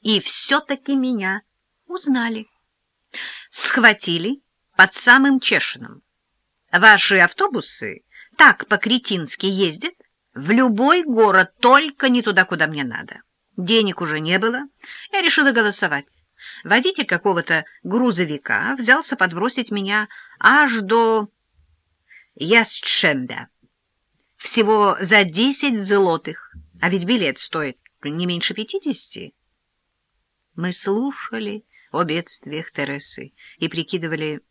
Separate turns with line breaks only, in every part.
И все-таки меня узнали. Схватили под самым Чешином. Ваши автобусы так по-кретински ездят в любой город, только не туда, куда мне надо. Денег уже не было, я решила голосовать. Водитель какого-то грузовика взялся подбросить меня аж до Ясчембя. Всего за десять злотых, а ведь билет стоит не меньше пятидесяти. Мы слушали о бедствиях Тересы и прикидывали,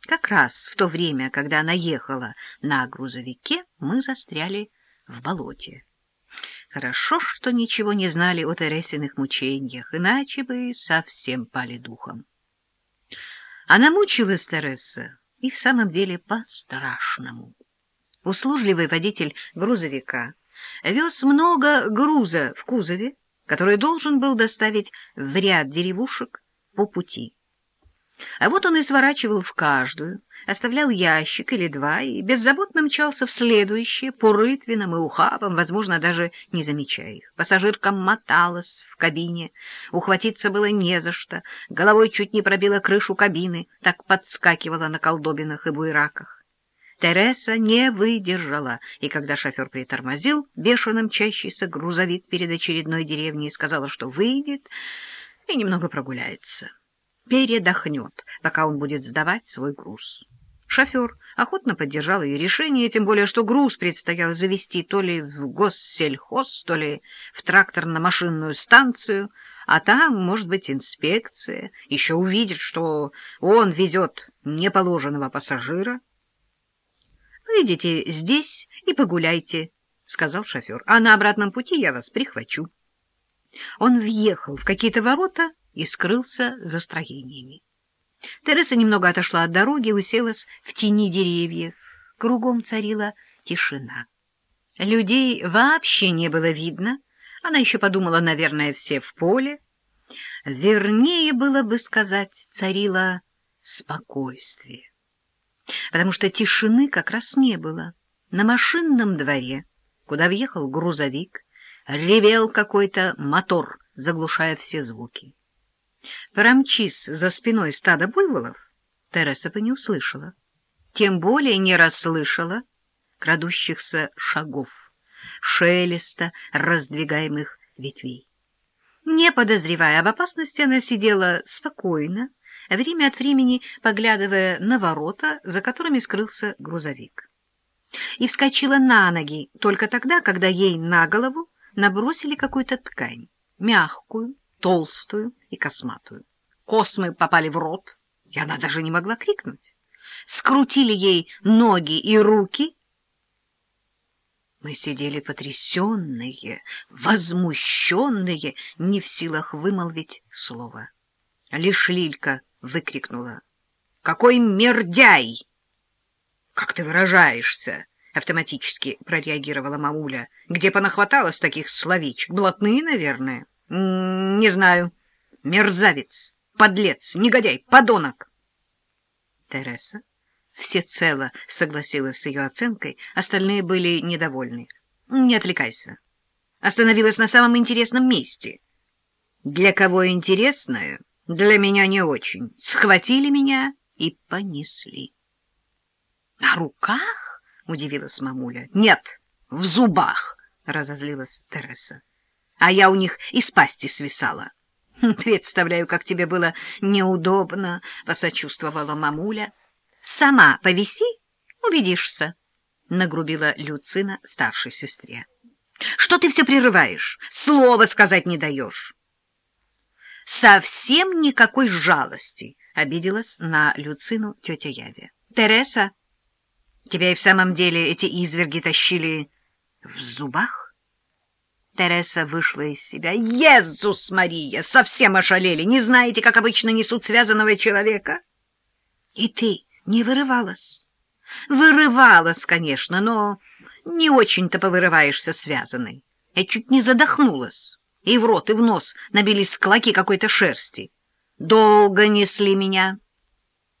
как раз в то время, когда она ехала на грузовике, мы застряли в болоте. Хорошо, что ничего не знали о Тересиных мучениях, иначе бы совсем пали духом. Она мучилась, Тереса, и в самом деле по-страшному. Услужливый водитель грузовика вез много груза в кузове, который должен был доставить в ряд деревушек по пути. А вот он и сворачивал в каждую, оставлял ящик или два и беззаботно мчался в следующие по рытвинам и ухабам, возможно, даже не замечая их. Пассажирка моталась в кабине, ухватиться было не за что, головой чуть не пробила крышу кабины, так подскакивала на колдобинах и буераках. Тереса не выдержала, и когда шофер притормозил, бешено мчащийся грузовик перед очередной деревней, сказала, что выйдет и немного прогуляется. Передохнет, пока он будет сдавать свой груз. Шофер охотно поддержал ее решение, тем более, что груз предстояло завести то ли в госсельхоз, то ли в тракторно-машинную станцию, а там, может быть, инспекция еще увидит, что он везет неположенного пассажира. «Выйдите здесь и погуляйте», — сказал шофер, — «а на обратном пути я вас прихвачу». Он въехал в какие-то ворота и скрылся за строениями. Тереса немного отошла от дороги и уселась в тени деревьев. Кругом царила тишина. Людей вообще не было видно. Она еще подумала, наверное, все в поле. Вернее было бы сказать, царило спокойствие. Потому что тишины как раз не было. На машинном дворе, куда въехал грузовик, ревел какой-то мотор, заглушая все звуки. Промчись за спиной стада буйволов, Тереса бы не услышала, тем более не расслышала крадущихся шагов, шелеста раздвигаемых ветвей. Не подозревая об опасности, она сидела спокойно, время от времени поглядывая на ворота, за которыми скрылся грузовик. И вскочила на ноги только тогда, когда ей на голову набросили какую-то ткань, мягкую, толстую и косматую. Космы попали в рот, и она даже не могла крикнуть. Скрутили ей ноги и руки. Мы сидели потрясенные, возмущенные, не в силах вымолвить слово. Лишь Лилька выкрикнула. — Какой мердяй! — Как ты выражаешься? — автоматически прореагировала мамуля. — Где понахваталось таких словечек? Блатные, наверное. — не знаю. Мерзавец, подлец, негодяй, подонок. Тереса всецело согласилась с ее оценкой, остальные были недовольны. Не отвлекайся. Остановилась на самом интересном месте. Для кого интересное, для меня не очень. Схватили меня и понесли. — На руках? — удивилась мамуля. — Нет, в зубах, — разозлилась Тереса а я у них из пасти свисала. Представляю, как тебе было неудобно, — посочувствовала мамуля. — Сама повиси, убедишься, — нагрубила Люцина старшей сестре. — Что ты все прерываешь? Слова сказать не даешь. — Совсем никакой жалости, — обиделась на Люцину тетя Яве. — Тереса, тебя и в самом деле эти изверги тащили в зубах? Тереса вышла из себя. «Езус Мария! Совсем ошалели! Не знаете, как обычно несут связанного человека?» «И ты не вырывалась?» «Вырывалась, конечно, но не очень-то повырываешься связанной. Я чуть не задохнулась, и в рот, и в нос набились клоки какой-то шерсти. Долго несли меня.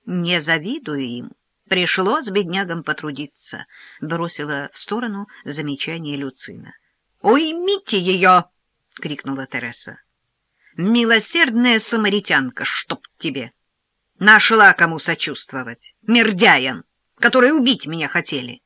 Не завидую им. Пришлось беднягам потрудиться», — бросила в сторону замечание Люцина. «Уймите ее!» — крикнула Тереса. милосердная самаритянка, чтоб тебе. Нашла кому сочувствовать, мердяям, которые убить меня хотели.